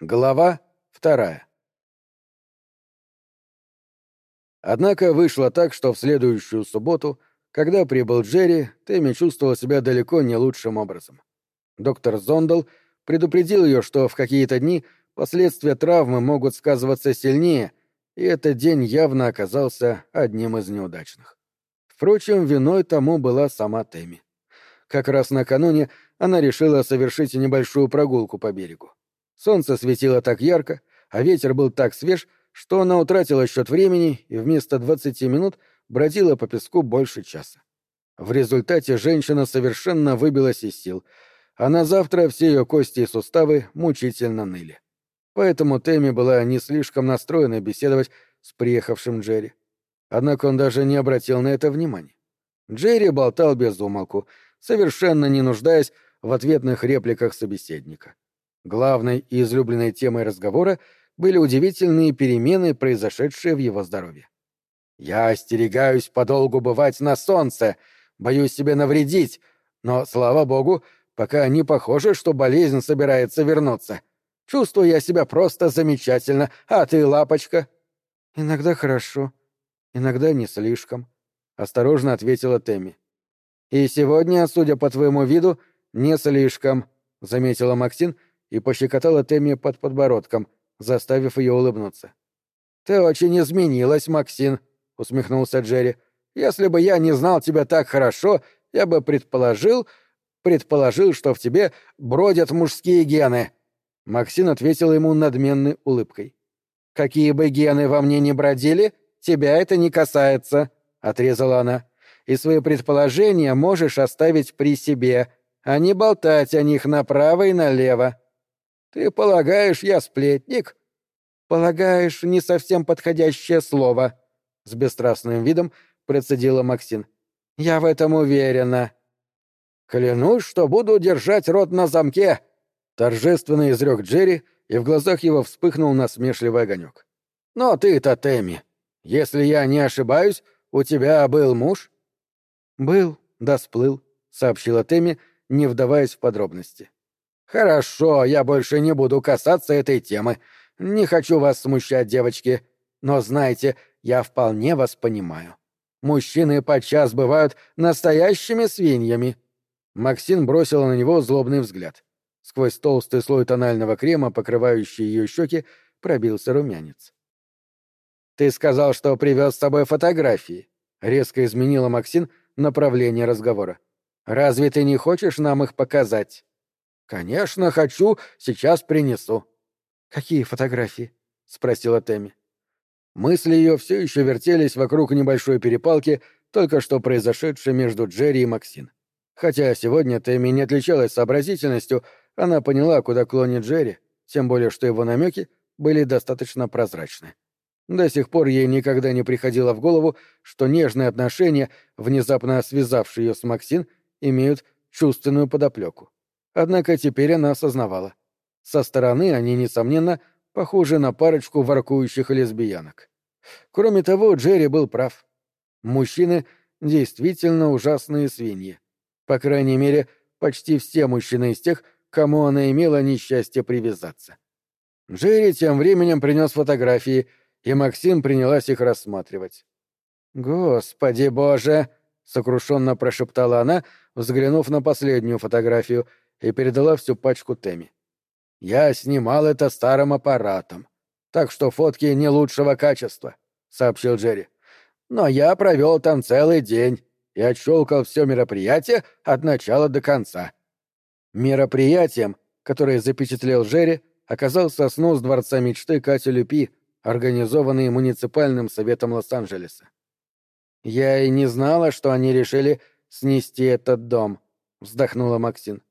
Глава вторая. Однако вышло так, что в следующую субботу, когда прибыл Джерри, Тэмми чувствовала себя далеко не лучшим образом. Доктор Зондал предупредил ее, что в какие-то дни последствия травмы могут сказываться сильнее, и этот день явно оказался одним из неудачных. Впрочем, виной тому была сама Тэмми. Как раз накануне она решила совершить небольшую прогулку по берегу. Солнце светило так ярко, а ветер был так свеж, что она утратила счет времени и вместо двадцати минут бродила по песку больше часа. В результате женщина совершенно выбилась из сил, а на завтра все ее кости и суставы мучительно ныли. Поэтому Тэмми была не слишком настроена беседовать с приехавшим Джерри. Однако он даже не обратил на это внимания. Джерри болтал без умолку, совершенно не нуждаясь в ответных репликах собеседника. Главной и излюбленной темой разговора были удивительные перемены, произошедшие в его здоровье. «Я остерегаюсь подолгу бывать на солнце, боюсь себе навредить, но, слава богу, пока не похоже, что болезнь собирается вернуться. Чувствую я себя просто замечательно, а ты, лапочка?» «Иногда хорошо, иногда не слишком», — осторожно ответила Тэмми. «И сегодня, судя по твоему виду, не слишком», — заметила Максин, — и пощекотала Тэмми под подбородком, заставив ее улыбнуться. «Ты очень изменилась, Максин», — усмехнулся Джерри. «Если бы я не знал тебя так хорошо, я бы предположил, предположил, что в тебе бродят мужские гены». Максин ответил ему надменной улыбкой. «Какие бы гены во мне не бродили, тебя это не касается», — отрезала она. «И свои предположения можешь оставить при себе, а не болтать о них направо и налево. Ты полагаешь, я сплетник? Полагаешь, не совсем подходящее слово, с бесстрастным видом процедила Максин. Я в этом уверена. Клянусь, что буду держать рот на замке, торжественно изрек Джерри, и в глазах его вспыхнул насмешливый огонек. Но ты-то, Тэмми, если я не ошибаюсь, у тебя был муж? Был, да сплыл, сообщила Тэмми, не вдаваясь в подробности. «Хорошо, я больше не буду касаться этой темы. Не хочу вас смущать, девочки. Но знайте, я вполне вас понимаю. Мужчины подчас бывают настоящими свиньями». Максин бросила на него злобный взгляд. Сквозь толстый слой тонального крема, покрывающий ее щеки, пробился румянец. «Ты сказал, что привез с собой фотографии», — резко изменила Максин направление разговора. «Разве ты не хочешь нам их показать?» «Конечно, хочу, сейчас принесу». «Какие фотографии?» — спросила Тэмми. Мысли ее все еще вертелись вокруг небольшой перепалки, только что произошедшей между Джерри и Максин. Хотя сегодня Тэмми не отличалась сообразительностью, она поняла, куда клонит Джерри, тем более что его намеки были достаточно прозрачны. До сих пор ей никогда не приходило в голову, что нежные отношения, внезапно связавшие ее с Максин, имеют чувственную подоплеку. Однако теперь она осознавала. Со стороны они, несомненно, похожи на парочку воркующих лесбиянок. Кроме того, Джерри был прав. Мужчины действительно ужасные свиньи. По крайней мере, почти все мужчины из тех, кому она имела несчастье привязаться. Джерри тем временем принес фотографии, и Максим принялась их рассматривать. «Господи боже!» — сокрушенно прошептала она, взглянув на последнюю фотографию — и передала всю пачку Тэмми. «Я снимал это старым аппаратом, так что фотки не лучшего качества», — сообщил Джерри. «Но я провел там целый день и отщелкал все мероприятие от начала до конца». Мероприятием, которое запечатлел Джерри, оказался снос Дворца мечты Кати Люпи, организованный муниципальным советом Лос-Анджелеса. «Я и не знала, что они решили снести этот дом», — вздохнула Максин.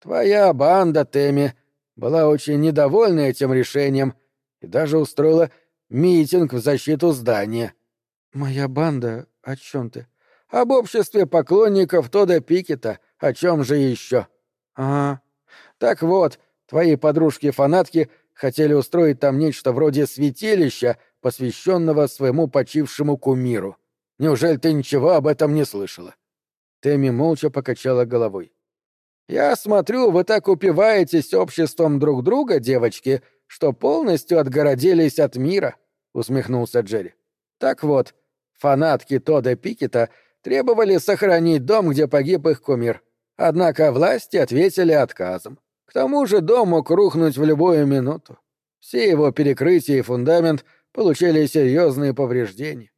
Твоя банда, Тэмми, была очень недовольна этим решением и даже устроила митинг в защиту здания. Моя банда? О чем ты? Об обществе поклонников Тода Пикета. О чем же еще? А, так вот, твои подружки-фанатки хотели устроить там нечто вроде святилища, посвященного своему почившему кумиру. Неужели ты ничего об этом не слышала? Тэмми молча покачала головой. «Я смотрю, вы так упиваетесь обществом друг друга, девочки, что полностью отгородились от мира», — усмехнулся Джерри. «Так вот, фанатки Тода Пикета требовали сохранить дом, где погиб их кумир. Однако власти ответили отказом. К тому же дом мог рухнуть в любую минуту. Все его перекрытия и фундамент получили серьезные повреждения.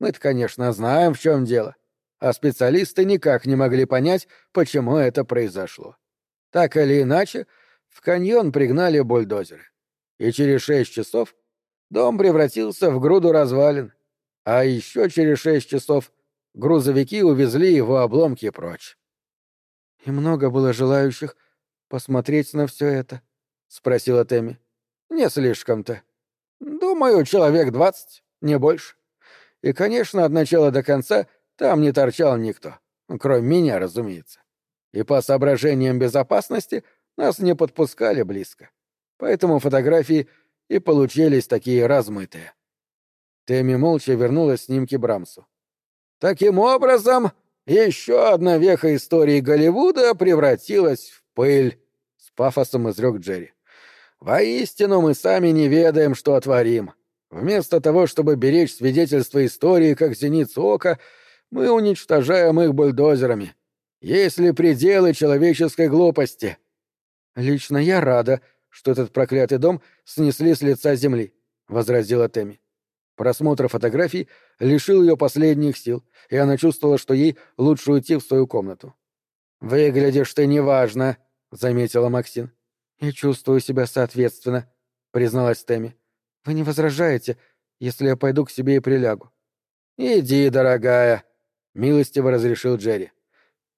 Мы-то, конечно, знаем, в чем дело, а специалисты никак не могли понять, почему это произошло. Так или иначе, в каньон пригнали бульдозеры. И через шесть часов дом превратился в груду развалин, а еще через шесть часов грузовики увезли его обломки прочь. «И много было желающих посмотреть на все это?» — спросила Тэмми. «Не слишком-то. Думаю, человек двадцать, не больше. И, конечно, от начала до конца там не торчал никто, кроме меня, разумеется. И по соображениям безопасности нас не подпускали близко. Поэтому фотографии и получились такие размытые». Тэмми молча вернула снимки Брамсу. «Таким образом, еще одна веха истории Голливуда превратилась в пыль, — с пафосом изрек Джерри. Воистину мы сами не ведаем, что творим. Вместо того, чтобы беречь свидетельства истории как зеницу ока, мы уничтожаем их бульдозерами. Есть ли пределы человеческой глупости? Лично я рада, что этот проклятый дом снесли с лица земли, — возразила Тэмми. Просмотр фотографий лишил ее последних сил, и она чувствовала, что ей лучше уйти в свою комнату. «Выглядишь ты неважно», — заметила Максин. «Я чувствую себя соответственно», — призналась Тэмми. «Вы не возражаете, если я пойду к себе и прилягу?» «Иди, дорогая», — милостиво разрешил Джерри.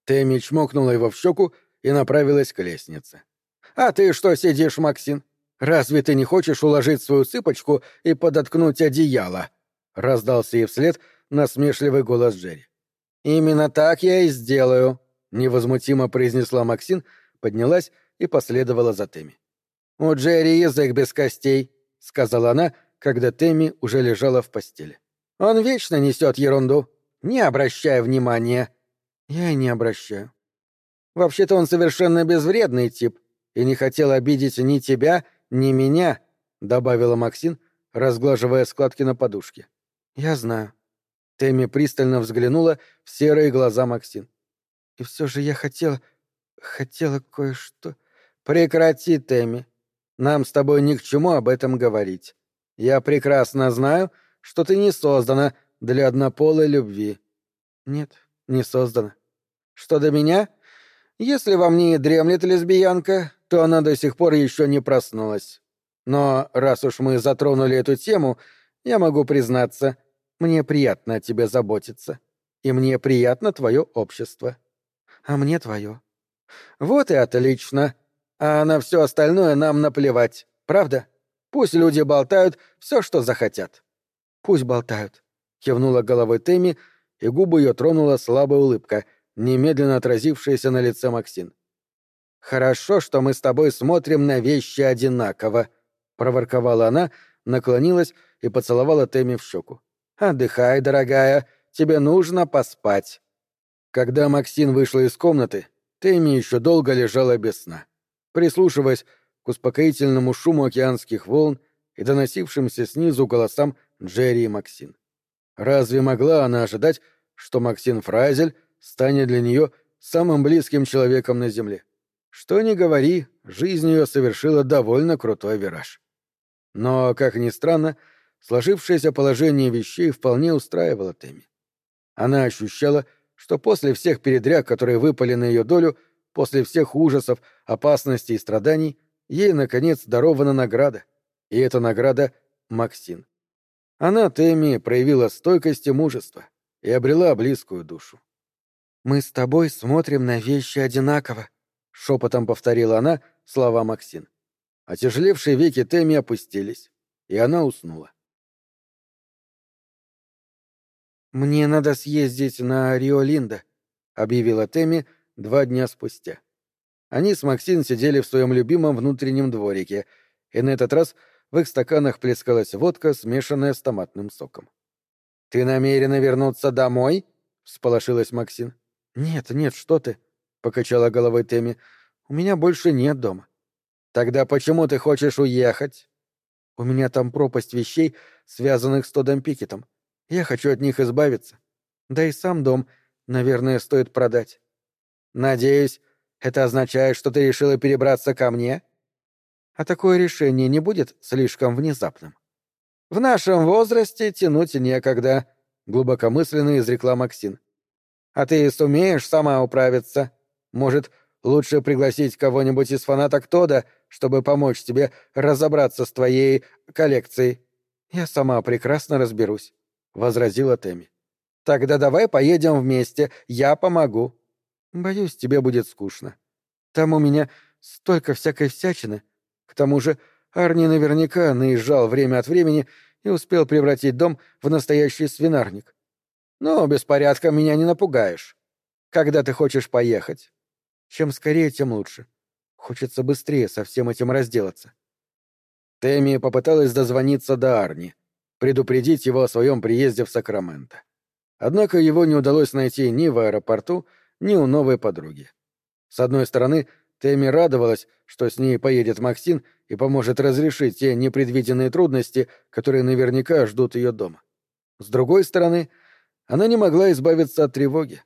Тэмми чмокнула его в щеку и направилась к лестнице. «А ты что сидишь, Максин? Разве ты не хочешь уложить свою цыпочку и подоткнуть одеяло?» — раздался ей вслед насмешливый голос Джерри. «Именно так я и сделаю», — невозмутимо произнесла Максин, поднялась и последовала за Тэмми. «У Джерри язык без костей», — сказала она, когда Тэмми уже лежала в постели. «Он вечно несет ерунду. Не обращай внимания». «Я и не обращаю». «Вообще-то он совершенно безвредный тип и не хотел обидеть ни тебя, ни меня», — добавила Максин, разглаживая складки на подушке. «Я знаю». Тэмми пристально взглянула в серые глаза Максин. «И все же я хотела... хотела кое-что...» «Прекрати, Тэмми. Нам с тобой ни к чему об этом говорить. Я прекрасно знаю, что ты не создана для однополой любви». «Нет, не создана». «Что до меня? Если во мне и дремлет лесбиянка, то она до сих пор еще не проснулась. Но раз уж мы затронули эту тему, я могу признаться, мне приятно о тебе заботиться. И мне приятно твое общество. А мне твое. Вот и отлично. А на все остальное нам наплевать, правда? Пусть люди болтают все, что захотят. Пусть болтают, кивнула головой Тэмми, и губы ее тронула слабая улыбка, немедленно отразившаяся на лице Максин. Хорошо, что мы с тобой смотрим на вещи одинаково, проворковала она, наклонилась и поцеловала Тэмми в щеку. Отдыхай, дорогая, тебе нужно поспать. Когда Максин вышла из комнаты, Тэмми еще долго лежала без сна прислушиваясь к успокоительному шуму океанских волн и доносившимся снизу голосам Джерри и Максин. Разве могла она ожидать, что Максин Фрайзель станет для нее самым близким человеком на Земле? Что ни говори, жизнь ее совершила довольно крутой вираж. Но, как ни странно, сложившееся положение вещей вполне устраивало Тэмми. Она ощущала, что после всех передряг, которые выпали на ее долю, После всех ужасов, опасностей и страданий ей, наконец, дарована награда. И эта награда — Максин. Она, Тэмми, проявила стойкость и мужество и обрела близкую душу. «Мы с тобой смотрим на вещи одинаково», — шепотом повторила она слова Максин. Отяжелевшие веки Тэмми опустились, и она уснула. «Мне надо съездить на Рио-Линда», — объявила Тэмми, — два дня спустя. Они с Максин сидели в своем любимом внутреннем дворике, и на этот раз в их стаканах плескалась водка, смешанная с томатным соком. «Ты намерена вернуться домой?» — всполошилась Максин. «Нет, нет, что ты!» — покачала головой Тэмми. «У меня больше нет дома». «Тогда почему ты хочешь уехать?» «У меня там пропасть вещей, связанных с Тодом Пикетом. Я хочу от них избавиться. Да и сам дом, наверное, стоит продать». «Надеюсь, это означает, что ты решила перебраться ко мне?» «А такое решение не будет слишком внезапным?» «В нашем возрасте тянуть некогда», — глубокомысленно изрекла Максин. «А ты сумеешь сама управиться? Может, лучше пригласить кого-нибудь из фанаток Тода, чтобы помочь тебе разобраться с твоей коллекцией?» «Я сама прекрасно разберусь», — возразила Тэмми. «Тогда давай поедем вместе, я помогу». «Боюсь, тебе будет скучно. Там у меня столько всякой всячины. К тому же Арни наверняка наезжал время от времени и успел превратить дом в настоящий свинарник. Но беспорядком меня не напугаешь. Когда ты хочешь поехать? Чем скорее, тем лучше. Хочется быстрее со всем этим разделаться. Тэмми попыталась дозвониться до Арни, предупредить его о своем приезде в Сакраменто. Однако его не удалось найти ни в аэропорту, ни у новой подруги. С одной стороны, Тэмми радовалась, что с ней поедет Максин и поможет разрешить те непредвиденные трудности, которые наверняка ждут ее дома. С другой стороны, она не могла избавиться от тревоги.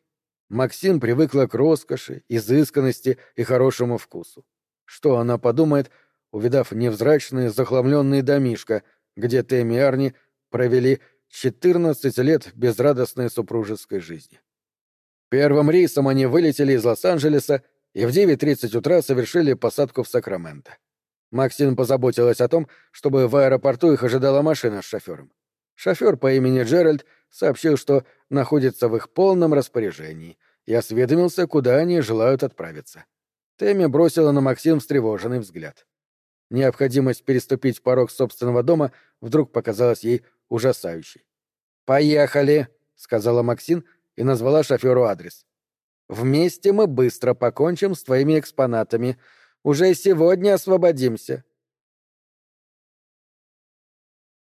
Максим привыкла к роскоши, изысканности и хорошему вкусу. Что она подумает, увидав невзрачный, захламленный домишко, где Тэмми и Арни провели 14 лет безрадостной супружеской жизни. Первым рейсом они вылетели из Лос-Анджелеса и в 9.30 утра совершили посадку в Сакраменто. Максин позаботилась о том, чтобы в аэропорту их ожидала машина с шофером. Шофер по имени Джеральд сообщил, что находится в их полном распоряжении, и осведомился, куда они желают отправиться. Тэмми бросила на Максим встревоженный взгляд. Необходимость переступить порог собственного дома вдруг показалась ей ужасающей. «Поехали!» — сказала Максин и назвала шоферу адрес. Вместе мы быстро покончим с твоими экспонатами. Уже сегодня освободимся.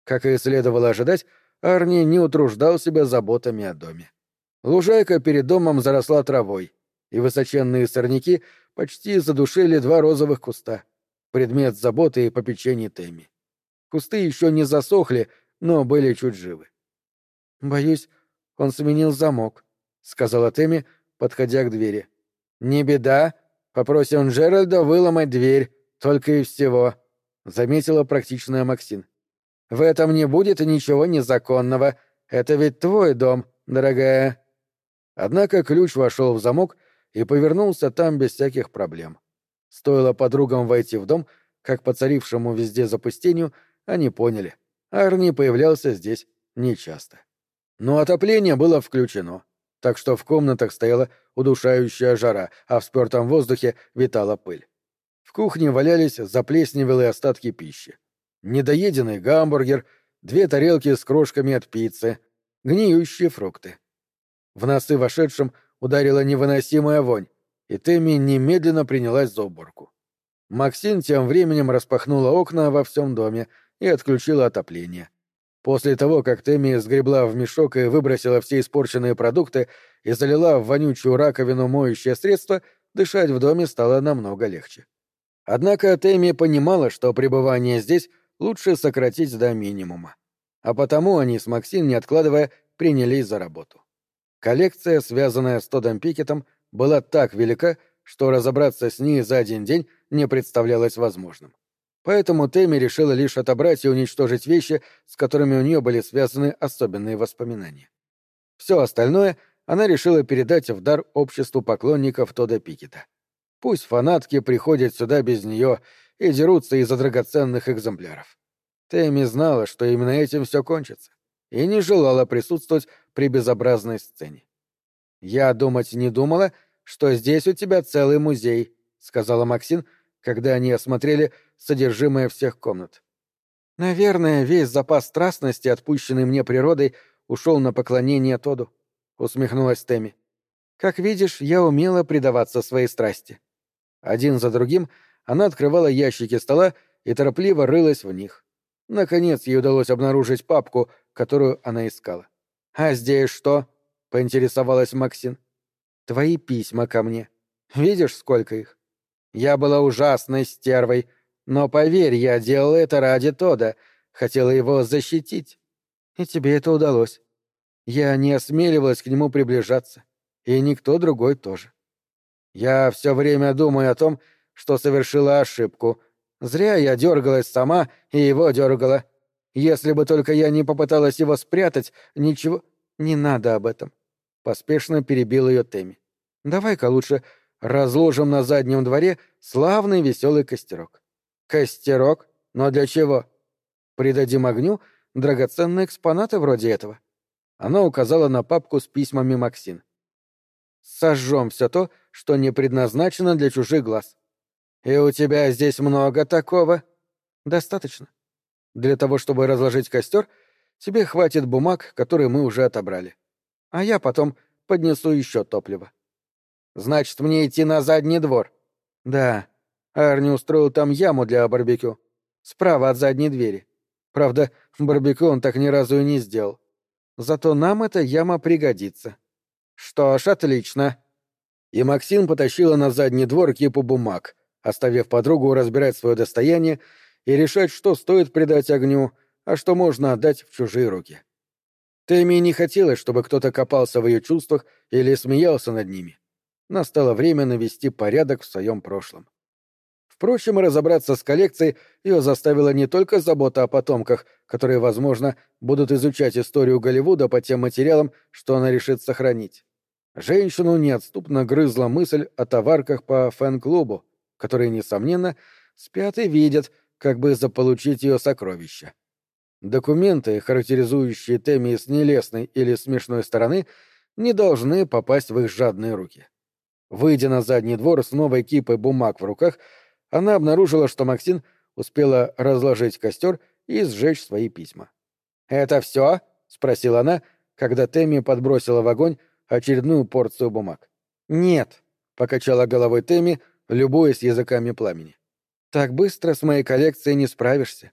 Как и следовало ожидать, Арни не утруждал себя заботами о доме. Лужайка перед домом заросла травой, и высоченные сорняки почти задушили два розовых куста, предмет заботы и попечений Тэмми. Кусты еще не засохли, но были чуть живы. «Боюсь, он сменил замок», — сказала Тэмми, подходя к двери. «Не беда. Попросим Джеральда выломать дверь. Только и всего», — заметила практичная Максин. «В этом не будет ничего незаконного. Это ведь твой дом, дорогая». Однако ключ вошел в замок и повернулся там без всяких проблем. Стоило подругам войти в дом, как по царившему везде запустению, они поняли. Арни появлялся здесь нечасто. Но отопление было включено так что в комнатах стояла удушающая жара, а в спёртом воздухе витала пыль. В кухне валялись заплесневелые остатки пищи. Недоеденный гамбургер, две тарелки с крошками от пиццы, гниющие фрукты. В носы вошедшим ударила невыносимая вонь, и Тэмми немедленно принялась за уборку. Максин тем временем распахнула окна во всем доме и отключила отопление. После того, как Тэмми сгребла в мешок и выбросила все испорченные продукты и залила в вонючую раковину моющее средство, дышать в доме стало намного легче. Однако Тэмми понимала, что пребывание здесь лучше сократить до минимума. А потому они с Максин, не откладывая, принялись за работу. Коллекция, связанная с Тодом Пикетом, была так велика, что разобраться с ней за один день не представлялось возможным. Поэтому Тэмми решила лишь отобрать и уничтожить вещи, с которыми у нее были связаны особенные воспоминания. Все остальное она решила передать в дар обществу поклонников Тода Пикета. Пусть фанатки приходят сюда без нее и дерутся из-за драгоценных экземпляров. Тэмми знала, что именно этим все кончится, и не желала присутствовать при безобразной сцене. «Я думать не думала, что здесь у тебя целый музей», — сказала Максин, когда они осмотрели содержимое всех комнат. Наверное, весь запас страстности, отпущенный мне природой, ушел на поклонение Тоду, усмехнулась Тэмми. Как видишь, я умела предаваться своей страсти. Один за другим она открывала ящики стола и торопливо рылась в них. Наконец ей удалось обнаружить папку, которую она искала. «А здесь что?» — поинтересовалась Максин. «Твои письма ко мне». Видишь, сколько их? Я была ужасной стервой, но поверь, я делала это ради Тода, хотела его защитить. И тебе это удалось. Я не осмеливалась к нему приближаться, и никто другой тоже. Я все время думаю о том, что совершила ошибку. Зря я дергалась сама и его дергала. Если бы только я не попыталась его спрятать, ничего... Не надо об этом. Поспешно перебил ее Тэмми. Давай-ка лучше разложим на заднем дворе славный веселый костерок. Костерок? Но для чего? Придадим огню драгоценные экспонаты вроде этого. Она указала на папку с письмами Максин. Сожжем все то, что не предназначено для чужих глаз. И у тебя здесь много такого? Достаточно. Для того, чтобы разложить костер, тебе хватит бумаг, которые мы уже отобрали. А я потом поднесу еще топливо. Значит, мне идти на задний двор? Да. Арни устроил там яму для барбекю. Справа от задней двери. Правда, барбекю он так ни разу и не сделал. Зато нам эта яма пригодится. Что ж, отлично. И Максим потащила на задний двор кипу бумаг, оставив подругу разбирать свое достояние и решать, что стоит придать огню, а что можно отдать в чужие руки. Тэмми не хотелось, чтобы кто-то копался в ее чувствах или смеялся над ними. Настало время навести порядок в своем прошлом. Впрочем, разобраться с коллекцией ее заставила не только забота о потомках, которые, возможно, будут изучать историю Голливуда по тем материалам, что она решит сохранить. Женщину неотступно грызла мысль о товарках по фэн-клубу, которые, несомненно, спят и видят, как бы заполучить ее сокровища. Документы, характеризующие Теми с нелестной или смешной стороны, не должны попасть в их жадные руки. Выйдя на задний двор с новой кипой бумаг в руках, она обнаружила, что Максин успела разложить костер и сжечь свои письма. «Это все?» — спросила она, когда Тэмми подбросила в огонь очередную порцию бумаг. «Нет», — покачала головой Тэмми, любуясь языками пламени. «Так быстро с моей коллекцией не справишься.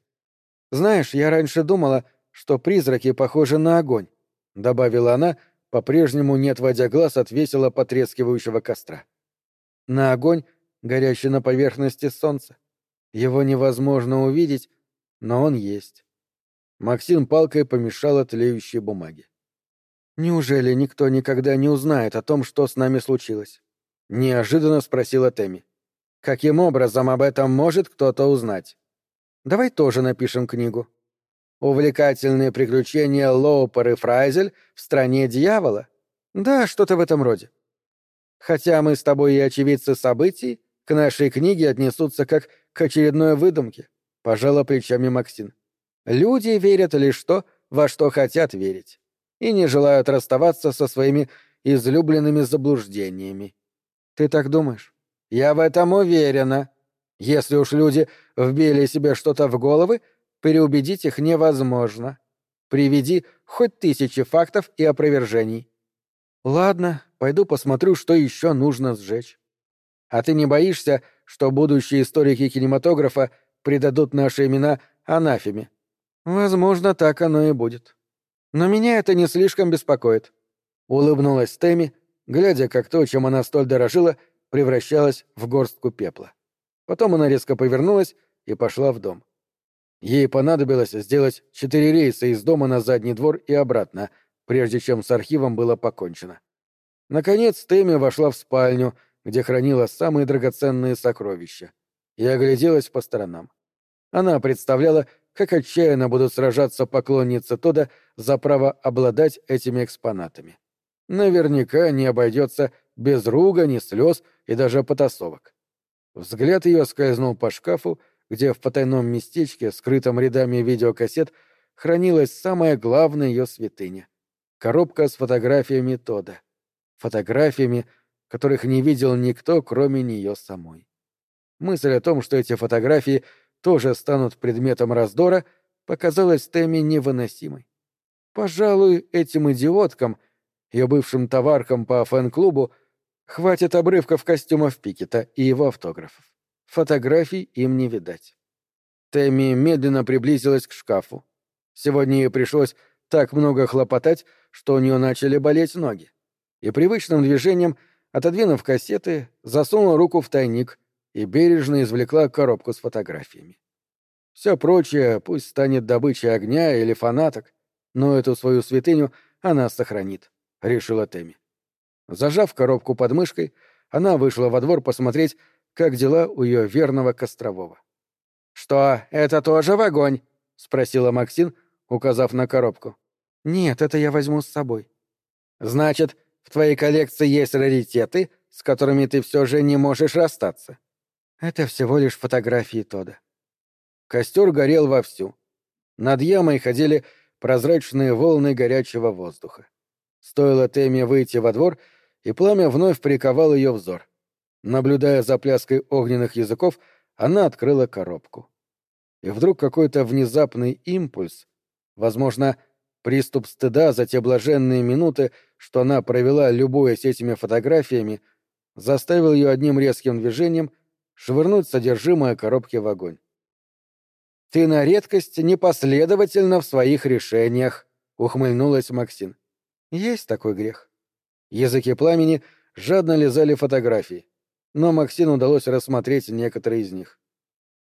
Знаешь, я раньше думала, что призраки похожи на огонь», — добавила она, по-прежнему не отводя глаз от весело потрескивающего костра. «На огонь, горящий на поверхности солнца. Его невозможно увидеть, но он есть». Максим палкой помешала тлеющей бумаге. «Неужели никто никогда не узнает о том, что с нами случилось?» — неожиданно спросила Тэмми. «Каким образом об этом может кто-то узнать?» «Давай тоже напишем книгу». «Увлекательные приключения Лоупер и Фрайзель в стране дьявола?» «Да, что-то в этом роде». «Хотя мы с тобой и очевидцы событий, к нашей книге отнесутся как к очередной выдумке», — пожала плечами Максин. «Люди верят лишь то, во что хотят верить и не желают расставаться со своими излюбленными заблуждениями. Ты так думаешь? Я в этом уверена. Если уж люди вбили себе что-то в головы, переубедить их невозможно. Приведи хоть тысячи фактов и опровержений. Ладно, пойду посмотрю, что еще нужно сжечь. А ты не боишься, что будущие историки кинематографа придадут наши имена анафеме? Возможно, так оно и будет. Но меня это не слишком беспокоит. Улыбнулась Тэмми, глядя, как то, чем она столь дорожила, превращалось в горстку пепла. Потом она резко повернулась и пошла в дом. Ей понадобилось сделать четыре рейса из дома на задний двор и обратно, прежде чем с архивом было покончено. Наконец Тэмми вошла в спальню, где хранила самые драгоценные сокровища, и огляделась по сторонам. Она представляла, как отчаянно будут сражаться поклонницы Тода за право обладать этими экспонатами. Наверняка не обойдется без ругани, слез и даже потасовок. Взгляд ее скользнул по шкафу, где в потайном местечке, скрытом рядами видеокассет, хранилась самая главная ее святыня — коробка с фотографиями Тода. Фотографиями, которых не видел никто, кроме нее самой. Мысль о том, что эти фотографии — тоже станут предметом раздора, показалась Тэмми невыносимой. Пожалуй, этим идиоткам, ее бывшим товаркам по фэн-клубу, хватит обрывков костюмов Пикета и его автографов. Фотографий им не видать. Тэмми медленно приблизилась к шкафу. Сегодня ей пришлось так много хлопотать, что у нее начали болеть ноги. И привычным движением отодвинув кассеты, засунула руку в тайник и бережно извлекла коробку с фотографиями. Все прочее пусть станет добычей огня или фанаток, но эту свою святыню она сохранит, — решила Тэмми. Зажав коробку под мышкой, она вышла во двор посмотреть, как дела у ее верного Кострового. «Что, это тоже в огонь?» — спросила Максин, указав на коробку. «Нет, это я возьму с собой». «Значит, в твоей коллекции есть раритеты, с которыми ты все же не можешь расстаться?» «Это всего лишь фотографии Тода». Костер горел вовсю. Над ямой ходили прозрачные волны горячего воздуха. Стоило Теме выйти во двор, и пламя вновь приковало ее взор. Наблюдая за пляской огненных языков, она открыла коробку. И вдруг какой-то внезапный импульс, возможно, приступ стыда за те блаженные минуты, что она провела, любуясь этими фотографиями, заставил ее одним резким движением швырнуть содержимое коробки в огонь. «Ты на редкость непоследовательна в своих решениях», — ухмыльнулась Максин. «Есть такой грех». Языки пламени жадно лизали фотографии, но Максин удалось рассмотреть некоторые из них.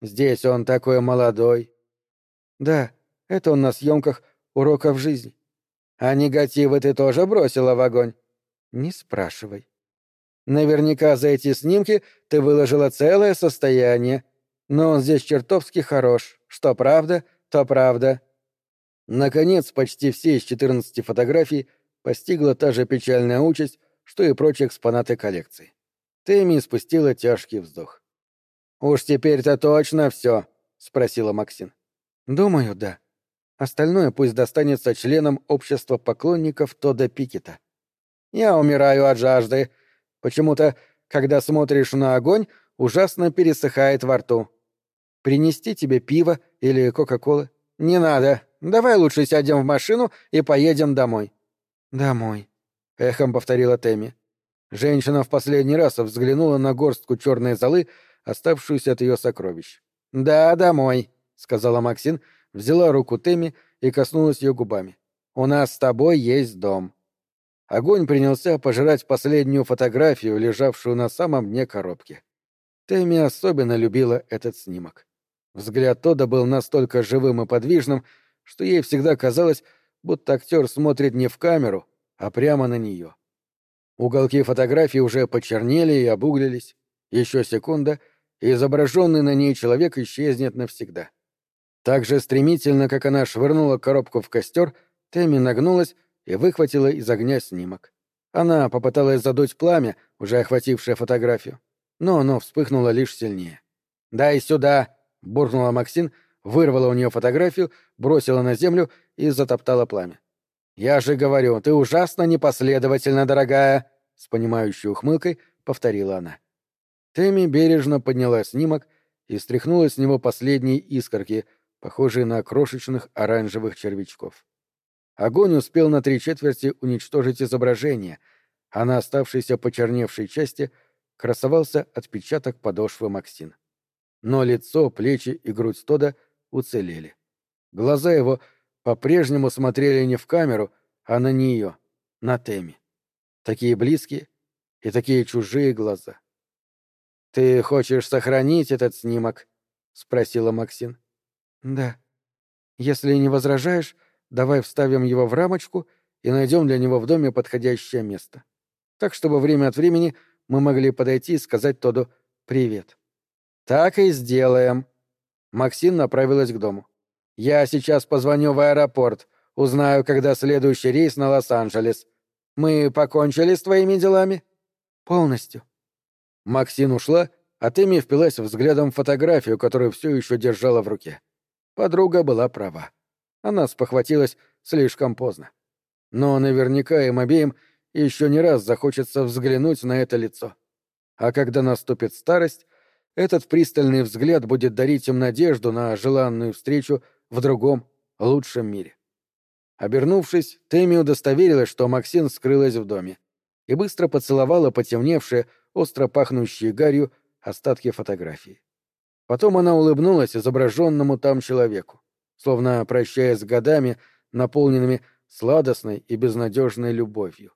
«Здесь он такой молодой». «Да, это он на съемках уроков жизни». «А негативы ты тоже бросила в огонь?» «Не спрашивай». «Наверняка за эти снимки ты выложила целое состояние, но он здесь чертовски хорош. Что правда, то правда. Наконец, почти все из 14 фотографий постигла та же печальная участь, что и прочие экспонаты коллекции. Тэмми спустила тяжкий вздох. «Уж теперь-то точно все?» — спросила Максин. «Думаю, да. Остальное пусть достанется членам общества поклонников Тода Пикета». «Я умираю от жажды. Почему-то, когда смотришь на огонь, ужасно пересыхает во рту. Принести тебе пиво или Кока-Колы? Не надо. Давай лучше сядем в машину и поедем домой. Домой, эхом повторила Тэмми. Женщина в последний раз взглянула на горстку черной золы, оставшуюся от ее сокровищ. Да, домой, сказала Максин, взяла руку Тэмми и коснулась ее губами. У нас с тобой есть дом. Огонь принялся пожирать последнюю фотографию, лежавшую на самом дне коробки. Тэмми особенно любила этот снимок. Взгляд Тода был настолько живым и подвижным, что ей всегда казалось, будто актер смотрит не в камеру, а прямо на нее. Уголки фотографии уже почернели и обуглились. Еще секунда, и изображенный на ней человек исчезнет навсегда. Так же стремительно, как она швырнула коробку в костер, Тэмми нагнулась и выхватила из огня снимок. Она попыталась задуть пламя, уже охватившее фотографию, но оно вспыхнуло лишь сильнее. «Дай сюда!» — буркнула Максин, вырвала у нее фотографию, бросила на землю и затоптала пламя. «Я же говорю, ты ужасно непоследовательна, дорогая!» — с понимающей ухмылкой повторила она. Тэмми бережно подняла снимок и стряхнула с него последние искорки, похожие на крошечных оранжевых червячков. Огонь успел на три четверти уничтожить изображение, а на оставшейся почерневшей части красовался отпечаток подошвы Максин но лицо, плечи и грудь Тода уцелели. Глаза его по-прежнему смотрели не в камеру, а на нее, на Теми. Такие близкие и такие чужие глаза. «Ты хочешь сохранить этот снимок?» — спросила Максин. «Да. Если не возражаешь, давай вставим его в рамочку и найдем для него в доме подходящее место. Так, чтобы время от времени мы могли подойти и сказать Тоду «привет». «Так и сделаем». Максим направилась к дому. «Я сейчас позвоню в аэропорт, узнаю, когда следующий рейс на Лос-Анджелес. Мы покончили с твоими делами?» «Полностью». Максин ушла, а Тэмми впилась взглядом в фотографию, которую все еще держала в руке. Подруга была права. Она спохватилась слишком поздно. Но наверняка им обеим еще не раз захочется взглянуть на это лицо. А когда наступит старость, этот пристальный взгляд будет дарить им надежду на желанную встречу в другом, лучшем мире. Обернувшись, Тэмми удостоверилась, что Максин скрылась в доме, и быстро поцеловала потемневшие, остро пахнущие гарью остатки фотографии. Потом она улыбнулась изображенному там человеку, словно прощаясь с годами, наполненными сладостной и безнадежной любовью.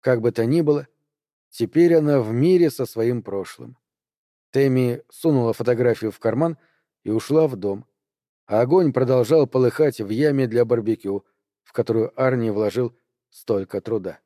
Как бы то ни было, Теперь она в мире со своим прошлым. Тэмми сунула фотографию в карман и ушла в дом. А огонь продолжал полыхать в яме для барбекю, в которую Арни вложил столько труда.